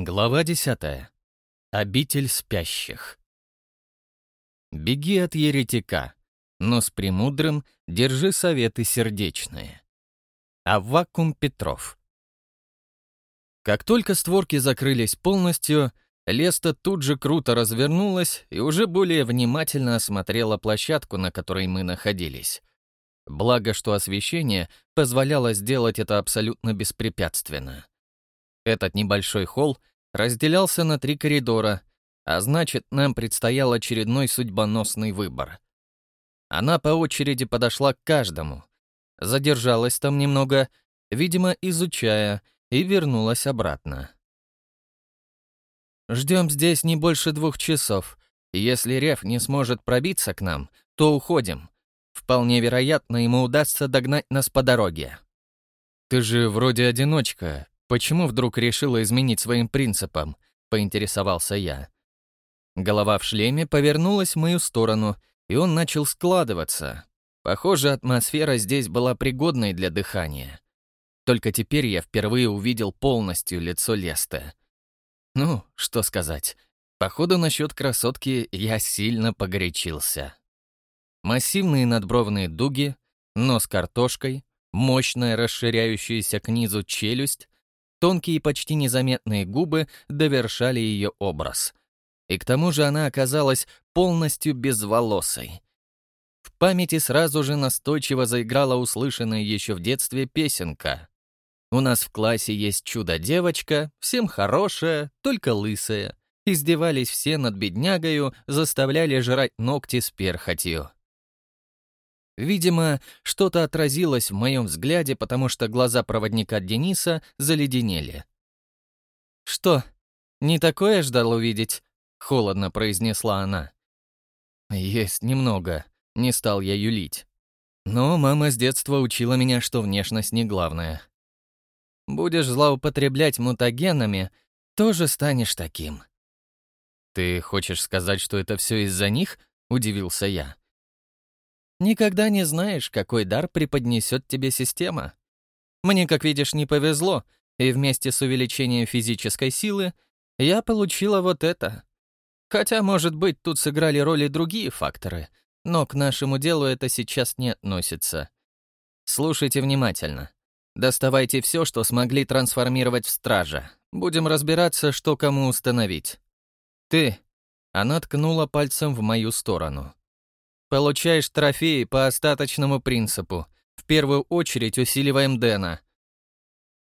Глава десятая. Обитель спящих. Беги от еретика, но с премудрым держи советы сердечные. Аввакум Петров. Как только створки закрылись полностью, Леста тут же круто развернулась и уже более внимательно осмотрела площадку, на которой мы находились. Благо, что освещение позволяло сделать это абсолютно беспрепятственно. Этот небольшой холл разделялся на три коридора, а значит, нам предстоял очередной судьбоносный выбор. Она по очереди подошла к каждому, задержалась там немного, видимо, изучая, и вернулась обратно. «Ждем здесь не больше двух часов. Если Рев не сможет пробиться к нам, то уходим. Вполне вероятно, ему удастся догнать нас по дороге». «Ты же вроде одиночка. «Почему вдруг решила изменить своим принципам?» — поинтересовался я. Голова в шлеме повернулась в мою сторону, и он начал складываться. Похоже, атмосфера здесь была пригодной для дыхания. Только теперь я впервые увидел полностью лицо Леста. Ну, что сказать. Походу, насчет красотки я сильно погорячился. Массивные надбровные дуги, нос картошкой, мощная расширяющаяся к низу челюсть, Тонкие, почти незаметные губы довершали ее образ. И к тому же она оказалась полностью безволосой. В памяти сразу же настойчиво заиграла услышанная еще в детстве песенка. «У нас в классе есть чудо-девочка, всем хорошая, только лысая». Издевались все над беднягою, заставляли жрать ногти с перхотью. Видимо, что-то отразилось в моем взгляде, потому что глаза проводника Дениса заледенели. «Что, не такое ждал увидеть?» — холодно произнесла она. «Есть немного», — не стал я юлить. Но мама с детства учила меня, что внешность не главное. Будешь злоупотреблять мутагенами, тоже станешь таким. «Ты хочешь сказать, что это все из-за них?» — удивился я. Никогда не знаешь, какой дар преподнесет тебе система. Мне, как видишь, не повезло, и вместе с увеличением физической силы я получила вот это. Хотя, может быть, тут сыграли роли другие факторы, но к нашему делу это сейчас не относится. Слушайте внимательно. Доставайте все, что смогли трансформировать в стража. Будем разбираться, что кому установить. Ты. Она ткнула пальцем в мою сторону. Получаешь трофеи по остаточному принципу. В первую очередь усиливаем Дэна».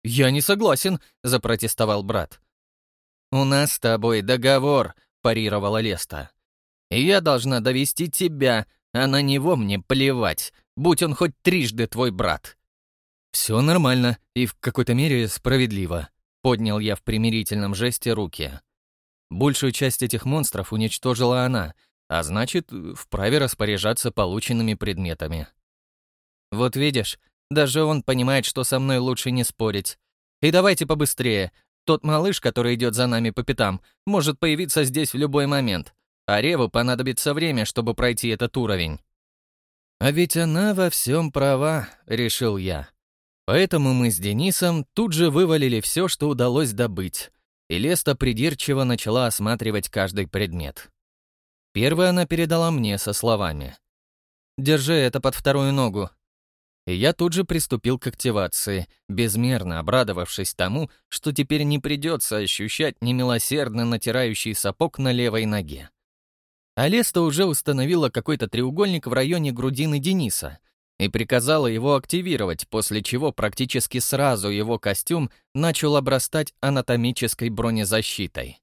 «Я не согласен», — запротестовал брат. «У нас с тобой договор», — парировала Леста. «И я должна довести тебя, а на него мне плевать, будь он хоть трижды твой брат». «Все нормально и в какой-то мере справедливо», — поднял я в примирительном жесте руки. Большую часть этих монстров уничтожила она — а значит, вправе распоряжаться полученными предметами. Вот видишь, даже он понимает, что со мной лучше не спорить. И давайте побыстрее. Тот малыш, который идет за нами по пятам, может появиться здесь в любой момент, а Реву понадобится время, чтобы пройти этот уровень. А ведь она во всем права, решил я. Поэтому мы с Денисом тут же вывалили все, что удалось добыть, и Леста придирчиво начала осматривать каждый предмет. Первое она передала мне со словами. «Держи это под вторую ногу». И я тут же приступил к активации, безмерно обрадовавшись тому, что теперь не придется ощущать немилосердно натирающий сапог на левой ноге. Алеста уже установила какой-то треугольник в районе грудины Дениса и приказала его активировать, после чего практически сразу его костюм начал обрастать анатомической бронезащитой.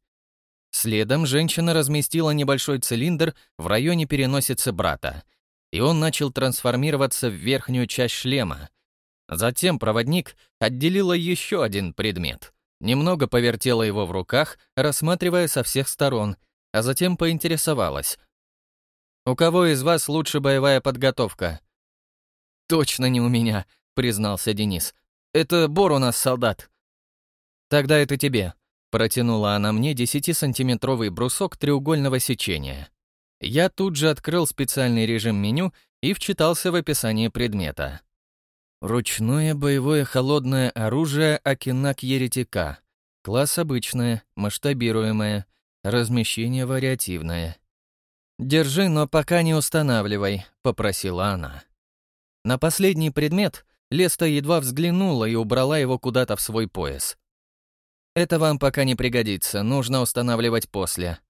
Следом женщина разместила небольшой цилиндр в районе переносицы брата, и он начал трансформироваться в верхнюю часть шлема. Затем проводник отделила еще один предмет. Немного повертела его в руках, рассматривая со всех сторон, а затем поинтересовалась. «У кого из вас лучше боевая подготовка?» «Точно не у меня», — признался Денис. «Это Бор у нас солдат». «Тогда это тебе», Протянула она мне 10-сантиметровый брусок треугольного сечения. Я тут же открыл специальный режим меню и вчитался в описание предмета. Ручное боевое холодное оружие Акинак Еретика. Класс обычная, масштабируемая, размещение вариативное. «Держи, но пока не устанавливай», — попросила она. На последний предмет Леста едва взглянула и убрала его куда-то в свой пояс. «Это вам пока не пригодится, нужно устанавливать после».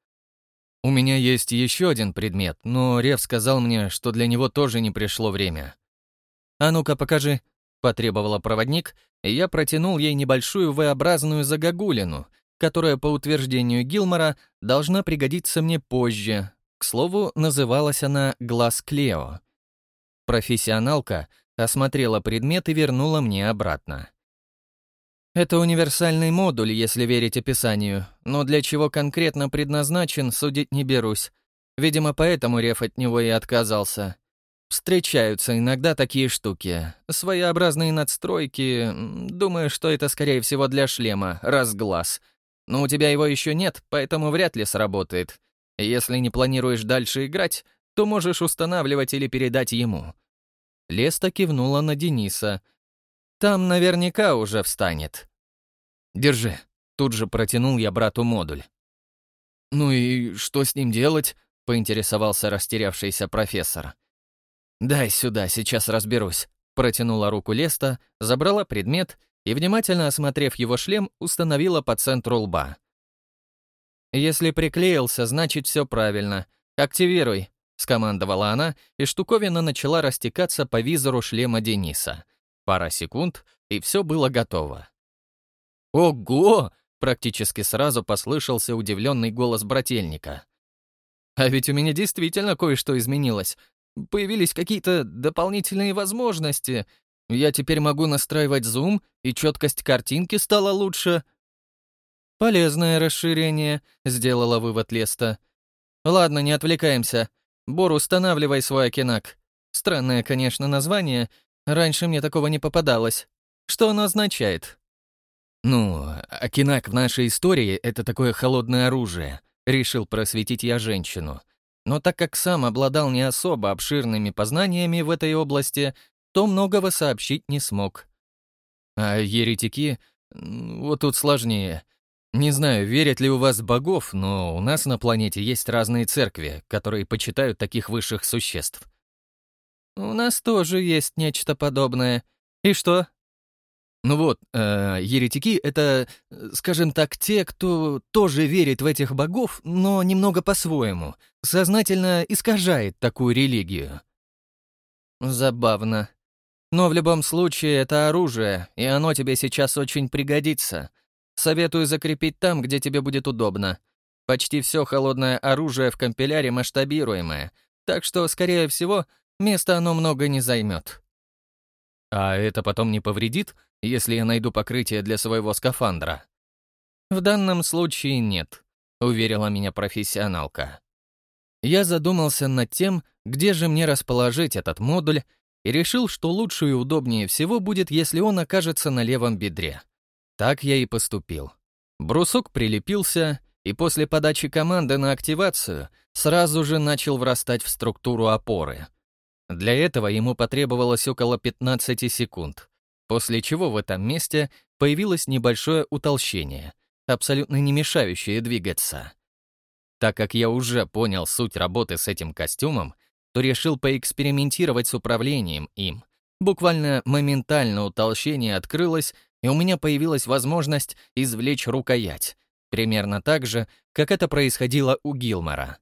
«У меня есть еще один предмет, но Рев сказал мне, что для него тоже не пришло время». «А ну-ка, покажи», — потребовала проводник, и я протянул ей небольшую V-образную загогулину, которая, по утверждению Гилмора, должна пригодиться мне позже. К слову, называлась она «Глаз Клео». Профессионалка осмотрела предмет и вернула мне обратно. Это универсальный модуль, если верить описанию, но для чего конкретно предназначен, судить не берусь. Видимо, поэтому Реф от него и отказался. Встречаются иногда такие штуки. Своеобразные надстройки. Думаю, что это, скорее всего, для шлема, разглаз. Но у тебя его еще нет, поэтому вряд ли сработает. Если не планируешь дальше играть, то можешь устанавливать или передать ему. Леста кивнула на Дениса. «Там наверняка уже встанет». «Держи», — тут же протянул я брату модуль. «Ну и что с ним делать?» — поинтересовался растерявшийся профессор. «Дай сюда, сейчас разберусь», — протянула руку Леста, забрала предмет и, внимательно осмотрев его шлем, установила по центру лба. «Если приклеился, значит, все правильно. Активируй», — скомандовала она, и штуковина начала растекаться по визору шлема Дениса. Пара секунд, и все было готово. «Ого!» — практически сразу послышался удивленный голос брательника. «А ведь у меня действительно кое-что изменилось. Появились какие-то дополнительные возможности. Я теперь могу настраивать зум, и четкость картинки стала лучше». «Полезное расширение», — сделала вывод Леста. «Ладно, не отвлекаемся. Бор, устанавливай свой Акинак. Странное, конечно, название. Раньше мне такого не попадалось. Что оно означает? Ну, Акинак в нашей истории — это такое холодное оружие. Решил просветить я женщину. Но так как сам обладал не особо обширными познаниями в этой области, то многого сообщить не смог. А еретики... Вот тут сложнее. Не знаю, верят ли у вас богов, но у нас на планете есть разные церкви, которые почитают таких высших существ. У нас тоже есть нечто подобное. И что? Ну вот, э, еретики — это, скажем так, те, кто тоже верит в этих богов, но немного по-своему, сознательно искажает такую религию. Забавно. Но в любом случае это оружие, и оно тебе сейчас очень пригодится — Советую закрепить там, где тебе будет удобно. Почти все холодное оружие в компиляре масштабируемое, так что, скорее всего, места оно много не займет. А это потом не повредит, если я найду покрытие для своего скафандра? В данном случае нет, уверила меня профессионалка. Я задумался над тем, где же мне расположить этот модуль, и решил, что лучше и удобнее всего будет, если он окажется на левом бедре. Так я и поступил. Брусок прилепился, и после подачи команды на активацию сразу же начал врастать в структуру опоры. Для этого ему потребовалось около 15 секунд, после чего в этом месте появилось небольшое утолщение, абсолютно не мешающее двигаться. Так как я уже понял суть работы с этим костюмом, то решил поэкспериментировать с управлением им. Буквально моментально утолщение открылось, и у меня появилась возможность извлечь рукоять, примерно так же, как это происходило у Гилмора.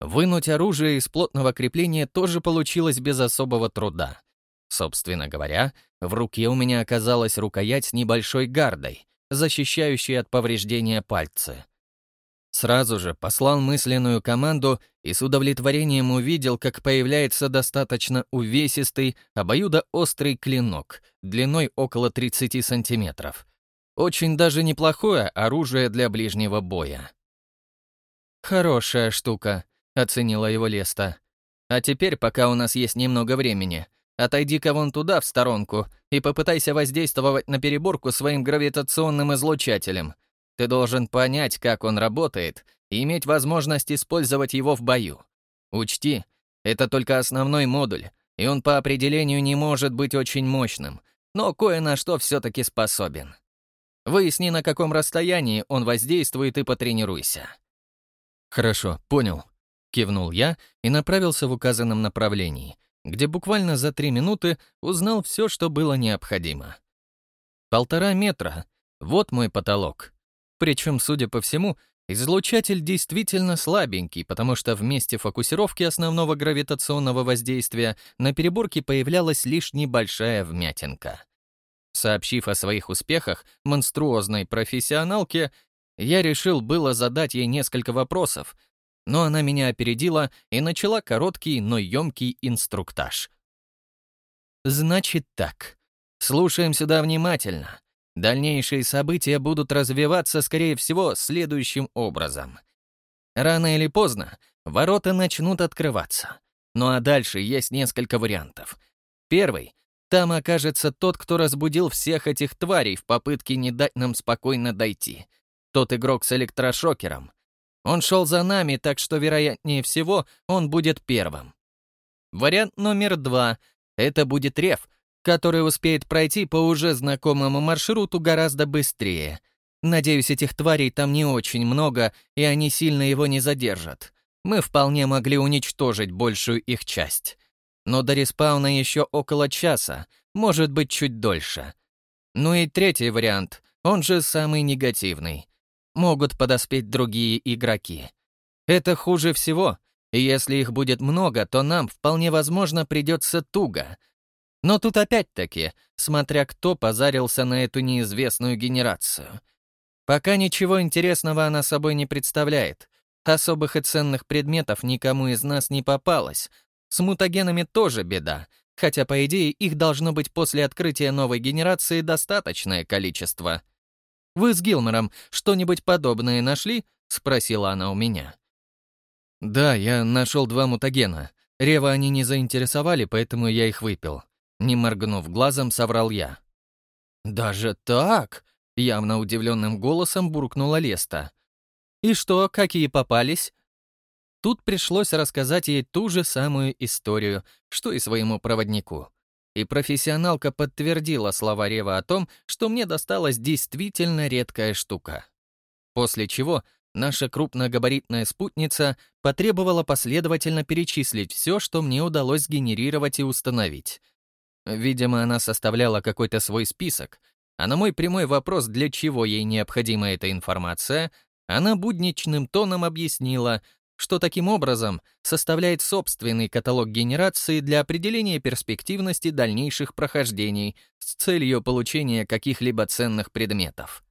Вынуть оружие из плотного крепления тоже получилось без особого труда. Собственно говоря, в руке у меня оказалась рукоять с небольшой гардой, защищающей от повреждения пальцы. Сразу же послал мысленную команду и с удовлетворением увидел, как появляется достаточно увесистый, обоюдоострый клинок, длиной около 30 сантиметров. Очень даже неплохое оружие для ближнего боя. «Хорошая штука», — оценила его Леста. «А теперь, пока у нас есть немного времени, отойди-ка вон туда, в сторонку, и попытайся воздействовать на переборку своим гравитационным излучателем. Ты должен понять, как он работает, и иметь возможность использовать его в бою. Учти, это только основной модуль, и он по определению не может быть очень мощным, но кое на что все-таки способен. Выясни, на каком расстоянии он воздействует, и потренируйся». «Хорошо, понял», — кивнул я и направился в указанном направлении, где буквально за три минуты узнал все, что было необходимо. Полтора метра — вот мой потолок. Причем, судя по всему, излучатель действительно слабенький, потому что в месте фокусировки основного гравитационного воздействия на переборке появлялась лишь небольшая вмятинка. Сообщив о своих успехах монструозной профессионалке, я решил было задать ей несколько вопросов, но она меня опередила и начала короткий, но емкий инструктаж. «Значит так. Слушаем сюда внимательно. Дальнейшие события будут развиваться, скорее всего, следующим образом. Рано или поздно ворота начнут открываться. Ну а дальше есть несколько вариантов. Первый — там окажется тот, кто разбудил всех этих тварей в попытке не дать нам спокойно дойти. Тот игрок с электрошокером. Он шел за нами, так что, вероятнее всего, он будет первым. Вариант номер два — это будет Рев, который успеет пройти по уже знакомому маршруту гораздо быстрее. Надеюсь, этих тварей там не очень много, и они сильно его не задержат. Мы вполне могли уничтожить большую их часть. Но до респауна еще около часа, может быть, чуть дольше. Ну и третий вариант, он же самый негативный. Могут подоспеть другие игроки. Это хуже всего, если их будет много, то нам вполне возможно придется туго — но тут опять-таки, смотря кто позарился на эту неизвестную генерацию. Пока ничего интересного она собой не представляет. Особых и ценных предметов никому из нас не попалось. С мутагенами тоже беда, хотя, по идее, их должно быть после открытия новой генерации достаточное количество. «Вы с Гилмором что-нибудь подобное нашли?» — спросила она у меня. «Да, я нашел два мутагена. Рева они не заинтересовали, поэтому я их выпил. Не моргнув глазом, соврал я. «Даже так?» — явно удивленным голосом буркнула Леста. «И что, какие попались?» Тут пришлось рассказать ей ту же самую историю, что и своему проводнику. И профессионалка подтвердила слова Рева о том, что мне досталась действительно редкая штука. После чего наша крупногабаритная спутница потребовала последовательно перечислить все, что мне удалось сгенерировать и установить, Видимо, она составляла какой-то свой список, а на мой прямой вопрос, для чего ей необходима эта информация, она будничным тоном объяснила, что таким образом составляет собственный каталог генерации для определения перспективности дальнейших прохождений с целью получения каких-либо ценных предметов.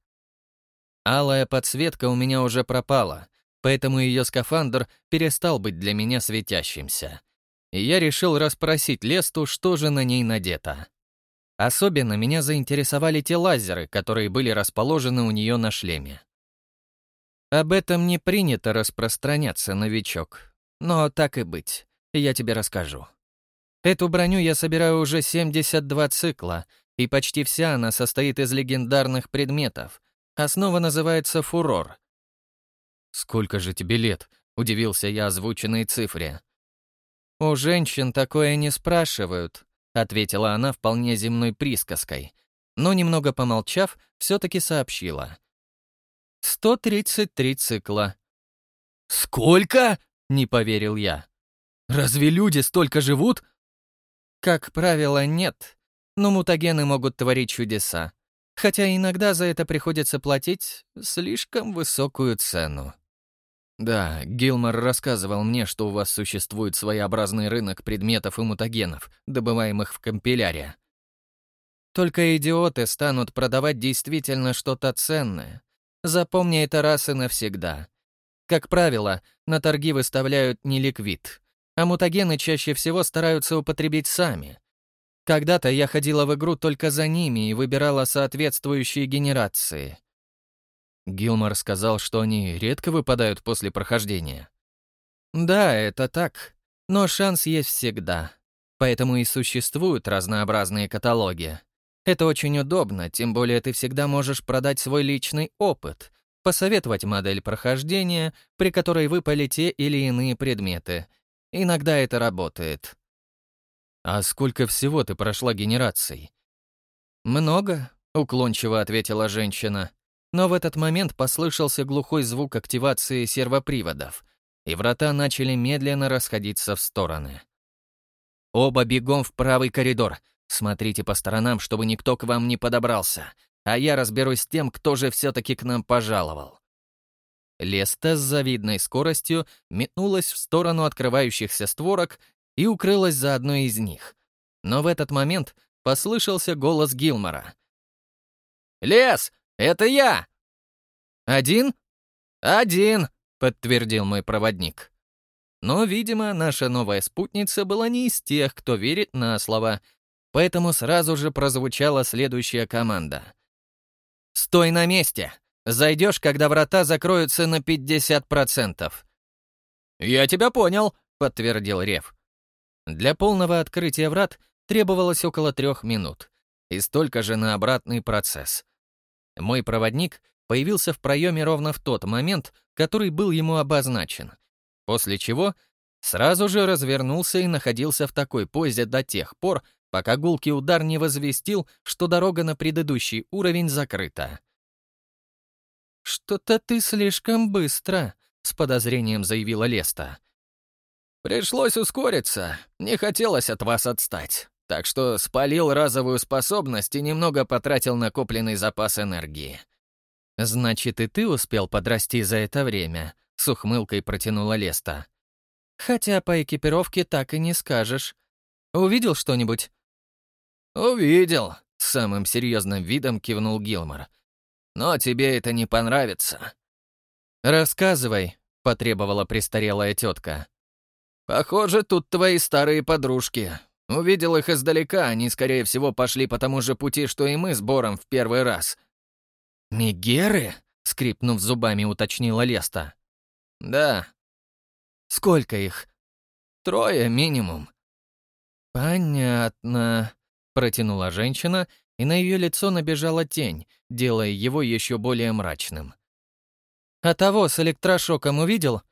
Алая подсветка у меня уже пропала, поэтому ее скафандр перестал быть для меня светящимся и я решил расспросить Лесту, что же на ней надето. Особенно меня заинтересовали те лазеры, которые были расположены у нее на шлеме. Об этом не принято распространяться, новичок. Но так и быть, я тебе расскажу. Эту броню я собираю уже 72 цикла, и почти вся она состоит из легендарных предметов. Основа называется «Фурор». «Сколько же тебе лет?» — удивился я озвученной цифре. «У женщин такое не спрашивают», — ответила она вполне земной присказкой, но, немного помолчав, все-таки сообщила. «Сто тридцать три цикла». «Сколько?» — не поверил я. «Разве люди столько живут?» «Как правило, нет, но мутагены могут творить чудеса, хотя иногда за это приходится платить слишком высокую цену». Да, Гилмор рассказывал мне, что у вас существует своеобразный рынок предметов и мутагенов, добываемых в компиляре. Только идиоты станут продавать действительно что-то ценное. Запомни это раз и навсегда. Как правило, на торги выставляют не ликвид, а мутагены чаще всего стараются употребить сами. Когда-то я ходила в игру только за ними и выбирала соответствующие генерации. Гилмор сказал, что они редко выпадают после прохождения. Да, это так. Но шанс есть всегда. Поэтому и существуют разнообразные каталоги. Это очень удобно, тем более ты всегда можешь продать свой личный опыт, посоветовать модель прохождения, при которой выпали те или иные предметы. Иногда это работает. А сколько всего ты прошла генераций? Много, уклончиво ответила женщина. Но в этот момент послышался глухой звук активации сервоприводов, и врата начали медленно расходиться в стороны. «Оба бегом в правый коридор. Смотрите по сторонам, чтобы никто к вам не подобрался, а я разберусь с тем, кто же все-таки к нам пожаловал». Леста с завидной скоростью метнулась в сторону открывающихся створок и укрылась за одной из них. Но в этот момент послышался голос Гилмора. «Лес, это я!» «Один?» «Один!» — подтвердил мой проводник. Но, видимо, наша новая спутница была не из тех, кто верит на слово, поэтому сразу же прозвучала следующая команда. «Стой на месте! Зайдешь, когда врата закроются на 50%. «Я тебя понял», — подтвердил Рев. Для полного открытия врат требовалось около трех минут, и столько же на обратный процесс. Мой проводник появился в проеме ровно в тот момент, который был ему обозначен, после чего сразу же развернулся и находился в такой позе до тех пор, пока гулкий удар не возвестил, что дорога на предыдущий уровень закрыта. «Что-то ты слишком быстро», — с подозрением заявила Леста. «Пришлось ускориться. Не хотелось от вас отстать. Так что спалил разовую способность и немного потратил накопленный запас энергии». «Значит, и ты успел подрасти за это время», — с ухмылкой протянула Леста. «Хотя по экипировке так и не скажешь. Увидел что-нибудь?» «Увидел», — самым серьезным видом кивнул Гилмор. Но тебе это не понравится». «Рассказывай», — потребовала престарелая тетка. «Похоже, тут твои старые подружки. Увидел их издалека, они, скорее всего, пошли по тому же пути, что и мы с Бором в первый раз». «Мегеры?» — скрипнув зубами, уточнила Леста. «Да». «Сколько их?» «Трое минимум». «Понятно», — протянула женщина и на ее лицо набежала тень, делая его еще более мрачным. «А того с электрошоком увидел?»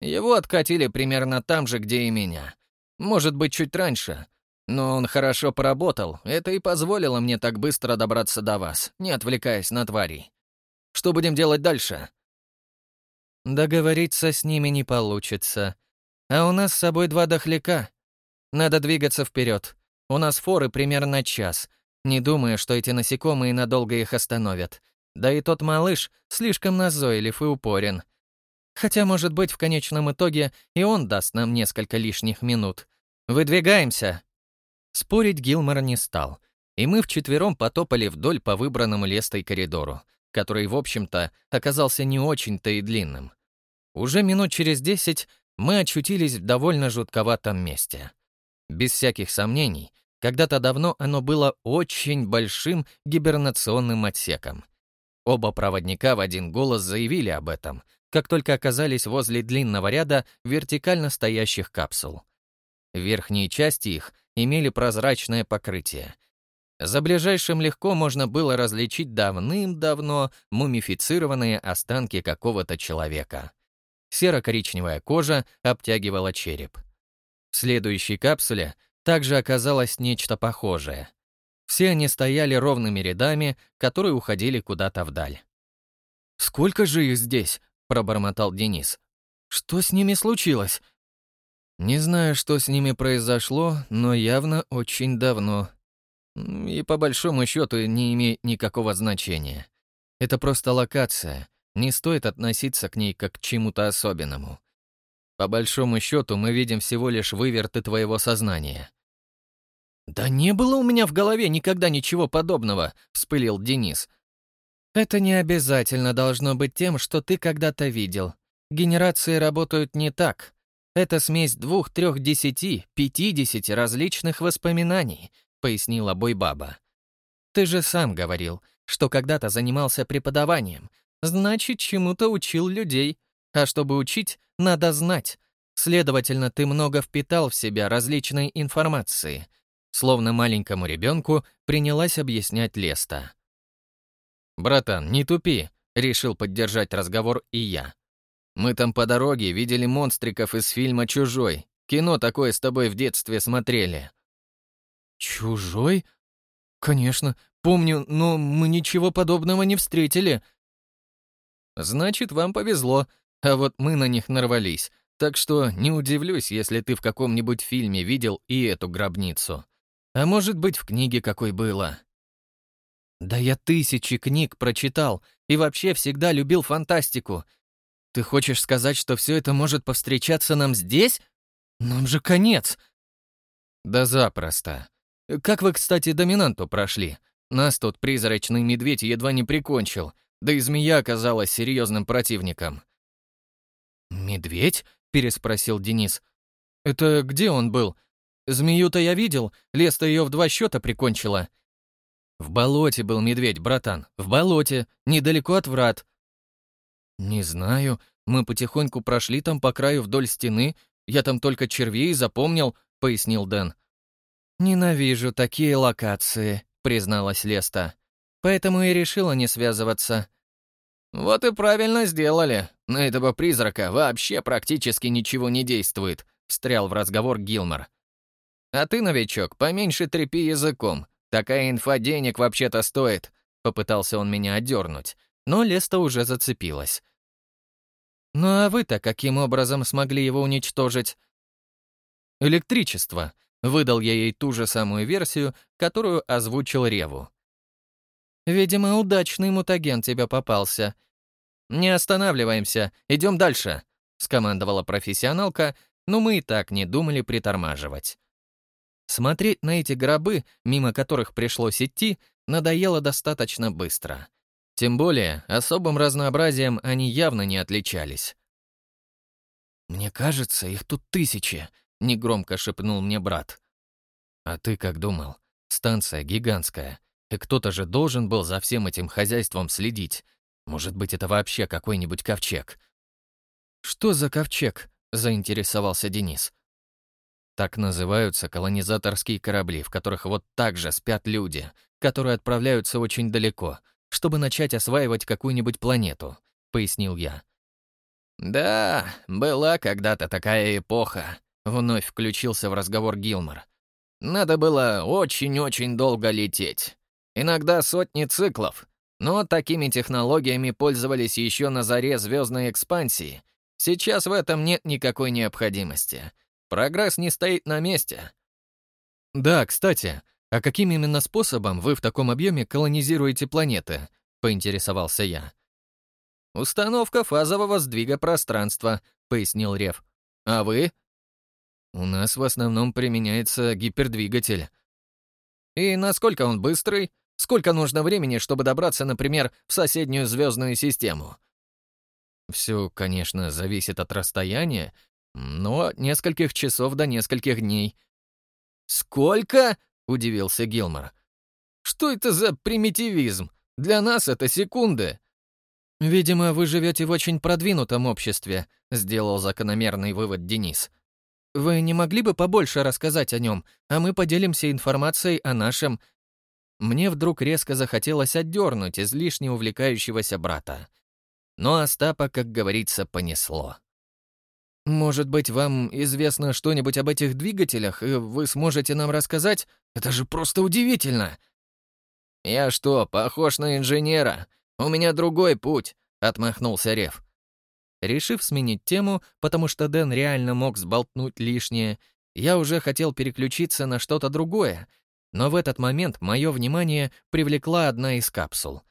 «Его откатили примерно там же, где и меня. Может быть, чуть раньше. Но он хорошо поработал, это и позволило мне так быстро добраться до вас, не отвлекаясь на тварей. Что будем делать дальше?» «Договориться с ними не получится. А у нас с собой два дохляка. Надо двигаться вперед. У нас форы примерно час, не думая, что эти насекомые надолго их остановят. Да и тот малыш слишком назойлив и упорен. Хотя, может быть, в конечном итоге и он даст нам несколько лишних минут. Выдвигаемся!» Спорить Гилмор не стал, и мы вчетвером потопали вдоль по выбранному лестой коридору, который, в общем-то, оказался не очень-то и длинным. Уже минут через десять мы очутились в довольно жутковатом месте. Без всяких сомнений, когда-то давно оно было очень большим гибернационным отсеком. Оба проводника в один голос заявили об этом, как только оказались возле длинного ряда вертикально стоящих капсул. Верхние части их имели прозрачное покрытие. За ближайшим легко можно было различить давным-давно мумифицированные останки какого-то человека. Серо-коричневая кожа обтягивала череп. В следующей капсуле также оказалось нечто похожее. Все они стояли ровными рядами, которые уходили куда-то вдаль. «Сколько же их здесь?» — пробормотал Денис. «Что с ними случилось?» «Не знаю, что с ними произошло, но явно очень давно. И по большому счету не имеет никакого значения. Это просто локация, не стоит относиться к ней как к чему-то особенному. По большому счету мы видим всего лишь выверты твоего сознания. «Да не было у меня в голове никогда ничего подобного», — вспылил Денис. «Это не обязательно должно быть тем, что ты когда-то видел. Генерации работают не так. Это смесь двух, трех, десяти, пятидесяти различных воспоминаний», — пояснила Бойбаба. «Ты же сам говорил, что когда-то занимался преподаванием. Значит, чему-то учил людей. А чтобы учить, надо знать. Следовательно, ты много впитал в себя различной информации. Словно маленькому ребенку принялась объяснять Леста. «Братан, не тупи», — решил поддержать разговор и я. «Мы там по дороге видели монстриков из фильма «Чужой». Кино такое с тобой в детстве смотрели». «Чужой? Конечно, помню, но мы ничего подобного не встретили». «Значит, вам повезло, а вот мы на них нарвались, так что не удивлюсь, если ты в каком-нибудь фильме видел и эту гробницу. А может быть, в книге какой было». «Да я тысячи книг прочитал и вообще всегда любил фантастику. Ты хочешь сказать, что все это может повстречаться нам здесь? Нам же конец!» «Да запросто. Как вы, кстати, доминанту прошли? Нас тут призрачный медведь едва не прикончил, да и змея оказалась серьезным противником». «Медведь?» — переспросил Денис. «Это где он был? Змею-то я видел, лес-то ее в два счета прикончила». «В болоте был медведь, братан, в болоте, недалеко от врат». «Не знаю, мы потихоньку прошли там по краю вдоль стены, я там только червей запомнил», — пояснил Дэн. «Ненавижу такие локации», — призналась Леста. «Поэтому и решила не связываться». «Вот и правильно сделали. На этого призрака вообще практически ничего не действует», — встрял в разговор Гилмор. «А ты, новичок, поменьше трепи языком. Такая инфа денег вообще-то стоит», — попытался он меня отдернуть, но Леста уже зацепилась. «Ну а вы-то каким образом смогли его уничтожить?» «Электричество», — выдал я ей ту же самую версию, которую озвучил Реву. «Видимо, удачный мутаген тебе попался. Не останавливаемся, идем дальше», — скомандовала профессионалка, но мы и так не думали притормаживать. Смотреть на эти гробы, мимо которых пришлось идти, надоело достаточно быстро. Тем более, особым разнообразием они явно не отличались. «Мне кажется, их тут тысячи», — негромко шепнул мне брат. «А ты как думал? Станция гигантская, и кто-то же должен был за всем этим хозяйством следить. Может быть, это вообще какой-нибудь ковчег?» «Что за ковчег?» — заинтересовался Денис. Так называются колонизаторские корабли, в которых вот так же спят люди, которые отправляются очень далеко — чтобы начать осваивать какую-нибудь планету», — пояснил я. «Да, была когда-то такая эпоха», — вновь включился в разговор Гилмор. «Надо было очень-очень долго лететь. Иногда сотни циклов. Но такими технологиями пользовались еще на заре звездной экспансии. Сейчас в этом нет никакой необходимости. Прогресс не стоит на месте». «Да, кстати, «А каким именно способом вы в таком объеме колонизируете планеты?» — поинтересовался я. «Установка фазового сдвига пространства», — пояснил Рев. «А вы?» «У нас в основном применяется гипердвигатель». «И насколько он быстрый? Сколько нужно времени, чтобы добраться, например, в соседнюю звездную систему?» «Все, конечно, зависит от расстояния, но от нескольких часов до нескольких дней». «Сколько?» — удивился Гилмор. «Что это за примитивизм? Для нас это секунды». «Видимо, вы живете в очень продвинутом обществе», — сделал закономерный вывод Денис. «Вы не могли бы побольше рассказать о нем, а мы поделимся информацией о нашем...» Мне вдруг резко захотелось отдернуть излишне увлекающегося брата. Но Остапа, как говорится, понесло. «Может быть, вам известно что-нибудь об этих двигателях, и вы сможете нам рассказать? Это же просто удивительно!» «Я что, похож на инженера? У меня другой путь», — отмахнулся Рев. Решив сменить тему, потому что Дэн реально мог сболтнуть лишнее, я уже хотел переключиться на что-то другое, но в этот момент мое внимание привлекла одна из капсул.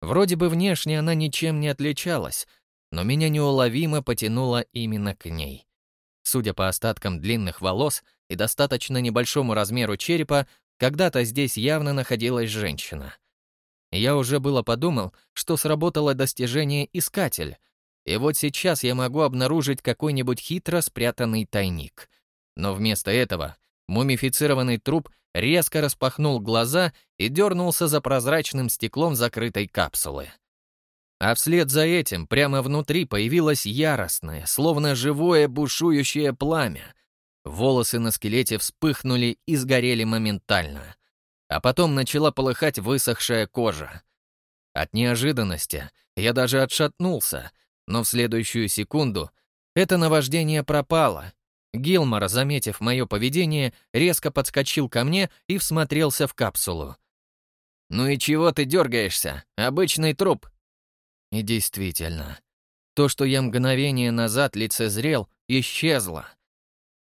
Вроде бы внешне она ничем не отличалась — но меня неуловимо потянуло именно к ней. Судя по остаткам длинных волос и достаточно небольшому размеру черепа, когда-то здесь явно находилась женщина. Я уже было подумал, что сработало достижение «Искатель», и вот сейчас я могу обнаружить какой-нибудь хитро спрятанный тайник. Но вместо этого мумифицированный труп резко распахнул глаза и дернулся за прозрачным стеклом закрытой капсулы. А вслед за этим прямо внутри появилось яростное, словно живое бушующее пламя. Волосы на скелете вспыхнули и сгорели моментально. А потом начала полыхать высохшая кожа. От неожиданности я даже отшатнулся, но в следующую секунду это наваждение пропало. Гилмор, заметив мое поведение, резко подскочил ко мне и всмотрелся в капсулу. «Ну и чего ты дергаешься? Обычный труп». И действительно, то, что я мгновение назад лицезрел, исчезло.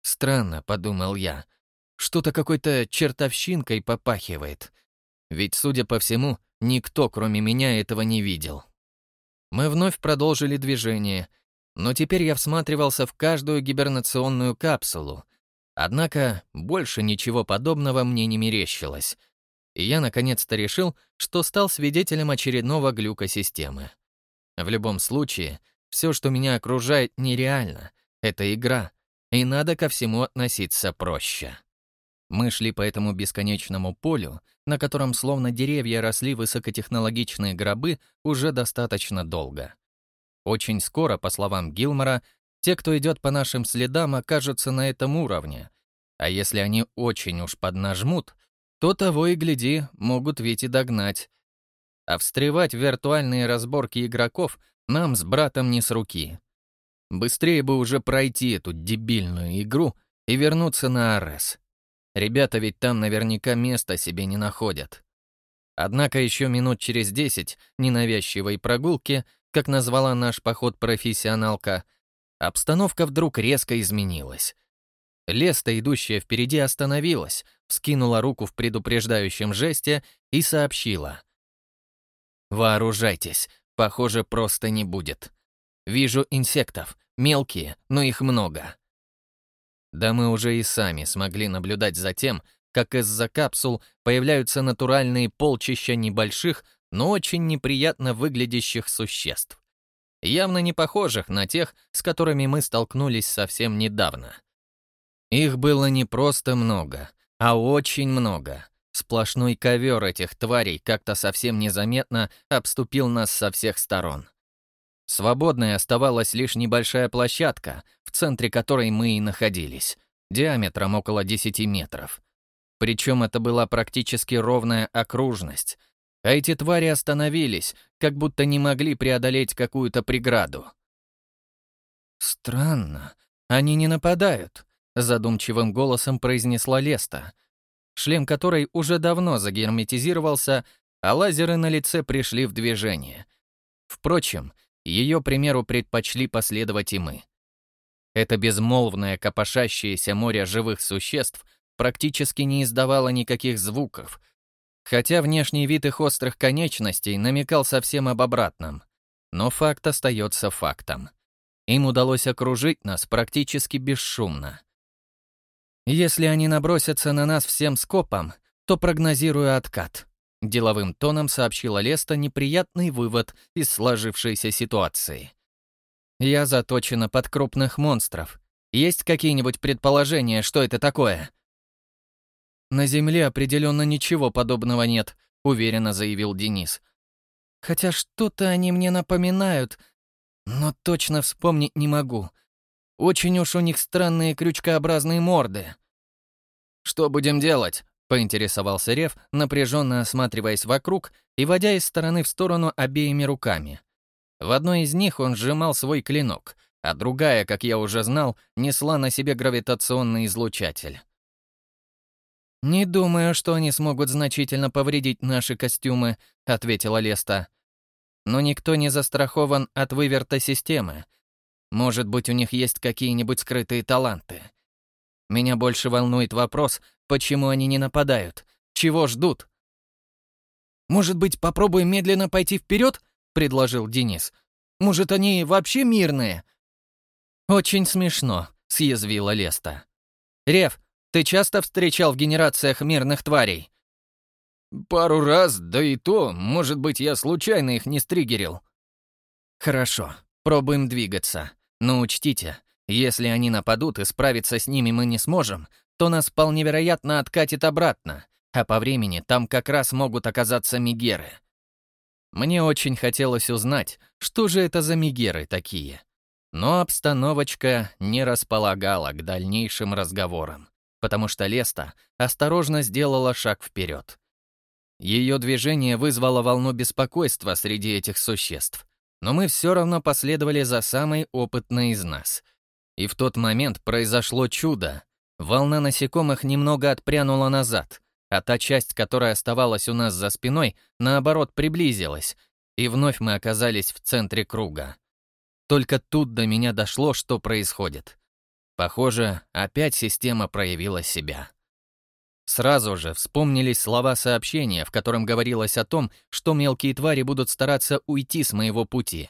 Странно, подумал я. Что-то какой-то чертовщинкой попахивает. Ведь, судя по всему, никто, кроме меня, этого не видел. Мы вновь продолжили движение, но теперь я всматривался в каждую гибернационную капсулу. Однако больше ничего подобного мне не мерещилось. И я наконец-то решил, что стал свидетелем очередного глюка системы. В любом случае, все, что меня окружает, нереально. Это игра, и надо ко всему относиться проще. Мы шли по этому бесконечному полю, на котором словно деревья росли высокотехнологичные гробы уже достаточно долго. Очень скоро, по словам Гилмора, те, кто идет по нашим следам, окажутся на этом уровне. А если они очень уж поднажмут, то того и гляди, могут ведь и догнать. А встревать в виртуальные разборки игроков нам с братом не с руки. Быстрее бы уже пройти эту дебильную игру и вернуться на Арес. Ребята ведь там наверняка места себе не находят. Однако еще минут через десять ненавязчивой прогулки, как назвала наш поход профессионалка, обстановка вдруг резко изменилась. Леста, идущая впереди, остановилась, вскинула руку в предупреждающем жесте и сообщила. «Вооружайтесь, похоже, просто не будет. Вижу инсектов, мелкие, но их много. Да мы уже и сами смогли наблюдать за тем, как из-за капсул появляются натуральные полчища небольших, но очень неприятно выглядящих существ. Явно не похожих на тех, с которыми мы столкнулись совсем недавно. Их было не просто много, а очень много. Сплошной ковер этих тварей как-то совсем незаметно обступил нас со всех сторон. Свободной оставалась лишь небольшая площадка, в центре которой мы и находились, диаметром около 10 метров. Причем это была практически ровная окружность, а эти твари остановились, как будто не могли преодолеть какую-то преграду. «Странно, они не нападают», — задумчивым голосом произнесла Леста, шлем которой уже давно загерметизировался, а лазеры на лице пришли в движение. Впрочем, ее примеру предпочли последовать и мы. Это безмолвное копошащееся море живых существ практически не издавало никаких звуков, хотя внешний вид их острых конечностей намекал совсем об обратном. Но факт остается фактом. Им удалось окружить нас практически бесшумно. Если они набросятся на нас всем скопом, то прогнозирую откат. Деловым тоном сообщила Леста неприятный вывод из сложившейся ситуации. «Я заточена под крупных монстров. Есть какие-нибудь предположения, что это такое?» «На Земле определенно ничего подобного нет», — уверенно заявил Денис. «Хотя что-то они мне напоминают, но точно вспомнить не могу. Очень уж у них странные крючкообразные морды». «Что будем делать?» Поинтересовался Рев, напряженно осматриваясь вокруг и водя из стороны в сторону обеими руками. В одной из них он сжимал свой клинок, а другая, как я уже знал, несла на себе гравитационный излучатель. «Не думаю, что они смогут значительно повредить наши костюмы», — ответила Леста. «Но никто не застрахован от выверта системы. Может быть, у них есть какие-нибудь скрытые таланты. Меня больше волнует вопрос, почему они не нападают, чего ждут. «Может быть, попробуем медленно пойти вперед?» — предложил Денис. «Может, они вообще мирные?» «Очень смешно», — съязвила Леста. «Рев, ты часто встречал в генерациях мирных тварей?» «Пару раз, да и то, может быть, я случайно их не стригерил». «Хорошо, пробуем двигаться. Но учтите, если они нападут и справиться с ними мы не сможем, то нас вполне вероятно откатит обратно, а по времени там как раз могут оказаться мигеры. Мне очень хотелось узнать, что же это за мигеры такие. Но обстановочка не располагала к дальнейшим разговорам, потому что Леста осторожно сделала шаг вперед. Ее движение вызвало волну беспокойства среди этих существ, но мы все равно последовали за самой опытной из нас — и в тот момент произошло чудо. Волна насекомых немного отпрянула назад, а та часть, которая оставалась у нас за спиной, наоборот, приблизилась, и вновь мы оказались в центре круга. Только тут до меня дошло, что происходит. Похоже, опять система проявила себя. Сразу же вспомнились слова сообщения, в котором говорилось о том, что мелкие твари будут стараться уйти с моего пути.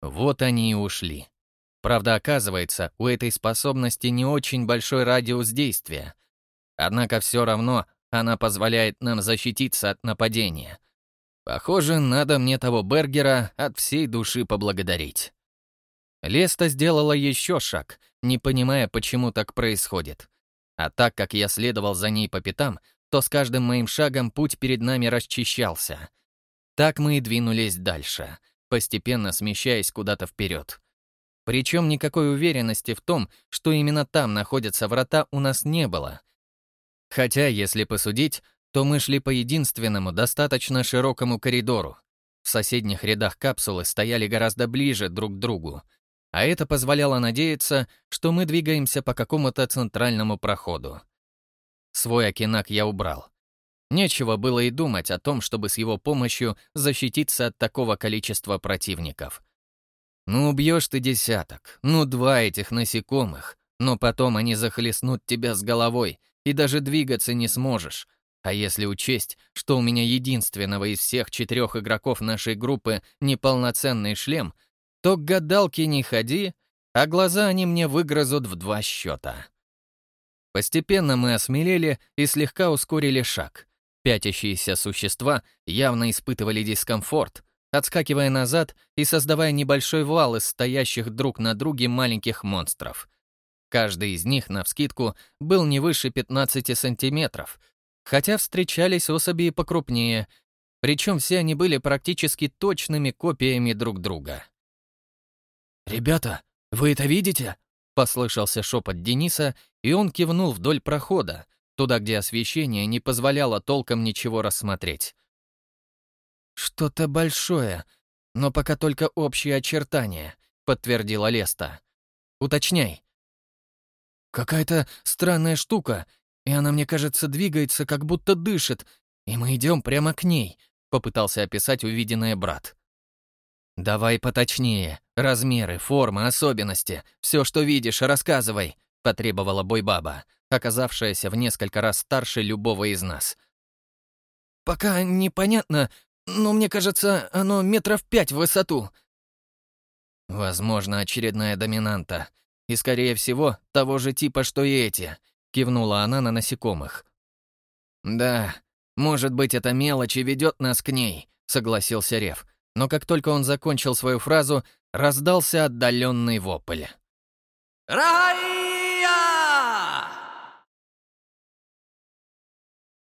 Вот они и ушли. Правда, оказывается, у этой способности не очень большой радиус действия. Однако все равно она позволяет нам защититься от нападения. Похоже, надо мне того Бергера от всей души поблагодарить. Леста сделала еще шаг, не понимая, почему так происходит. А так как я следовал за ней по пятам, то с каждым моим шагом путь перед нами расчищался. Так мы и двинулись дальше, постепенно смещаясь куда-то вперед. Причем никакой уверенности в том, что именно там находятся врата, у нас не было. Хотя, если посудить, то мы шли по единственному, достаточно широкому коридору. В соседних рядах капсулы стояли гораздо ближе друг к другу, а это позволяло надеяться, что мы двигаемся по какому-то центральному проходу. Свой окинак я убрал. Нечего было и думать о том, чтобы с его помощью защититься от такого количества противников. Ну, убьешь ты десяток, ну, два этих насекомых, но потом они захлестнут тебя с головой, и даже двигаться не сможешь. А если учесть, что у меня единственного из всех четырех игроков нашей группы неполноценный шлем, то к гадалке не ходи, а глаза они мне выгрызут в два счета. Постепенно мы осмелели и слегка ускорили шаг. Пятящиеся существа явно испытывали дискомфорт, отскакивая назад и создавая небольшой вал из стоящих друг на друге маленьких монстров. Каждый из них, навскидку, был не выше 15 сантиметров, хотя встречались особи покрупнее, причем все они были практически точными копиями друг друга. «Ребята, вы это видите?» — послышался шепот Дениса, и он кивнул вдоль прохода, туда, где освещение не позволяло толком ничего рассмотреть. «Что-то большое, но пока только общие очертания», — подтвердила Леста. «Уточняй». «Какая-то странная штука, и она, мне кажется, двигается, как будто дышит, и мы идем прямо к ней», — попытался описать увиденное брат. «Давай поточнее. Размеры, форма, особенности. Все, что видишь, рассказывай», — потребовала Бойбаба, оказавшаяся в несколько раз старше любого из нас. «Пока непонятно, но мне кажется, оно метров пять в высоту». «Возможно, очередная доминанта. И, скорее всего, того же типа, что и эти», — кивнула она на насекомых. «Да, может быть, эта мелочь и ведет нас к ней», — согласился Рев но как только он закончил свою фразу, раздался отдаленный вопль. «Рай!»